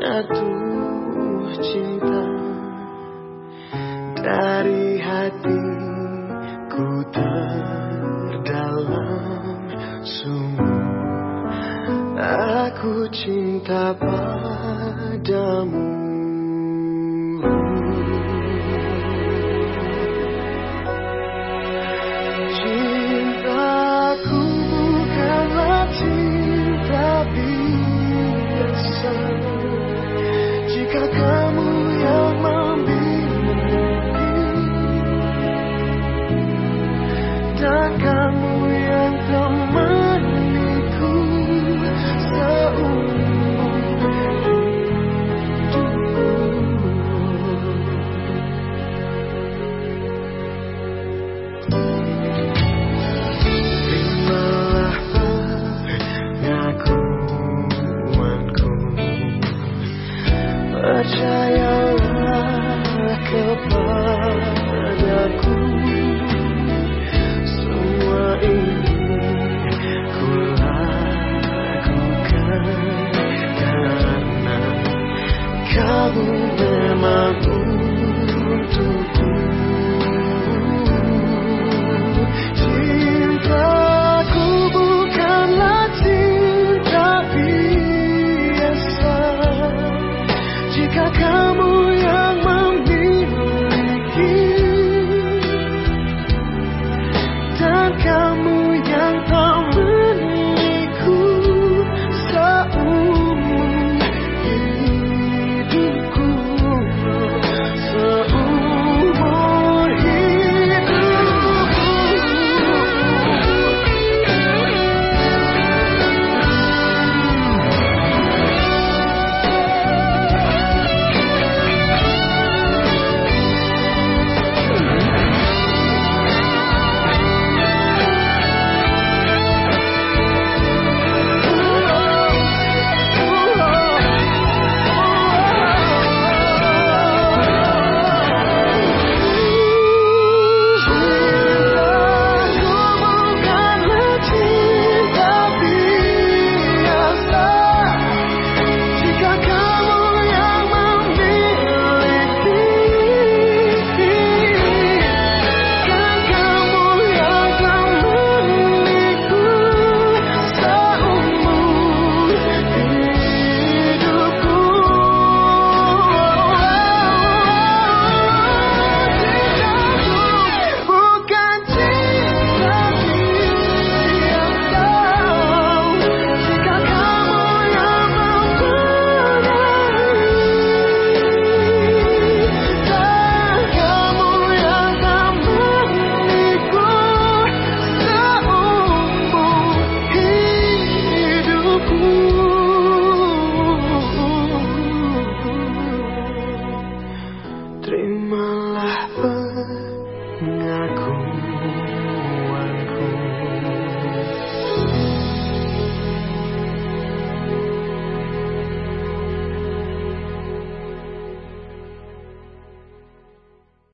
jatuh cinta dari hatiku terdalam sungguh. Aku cinta padamu dan kamu yang telah Percayalah kepadaku Semua ini ku lakukan Karena kamu memangku.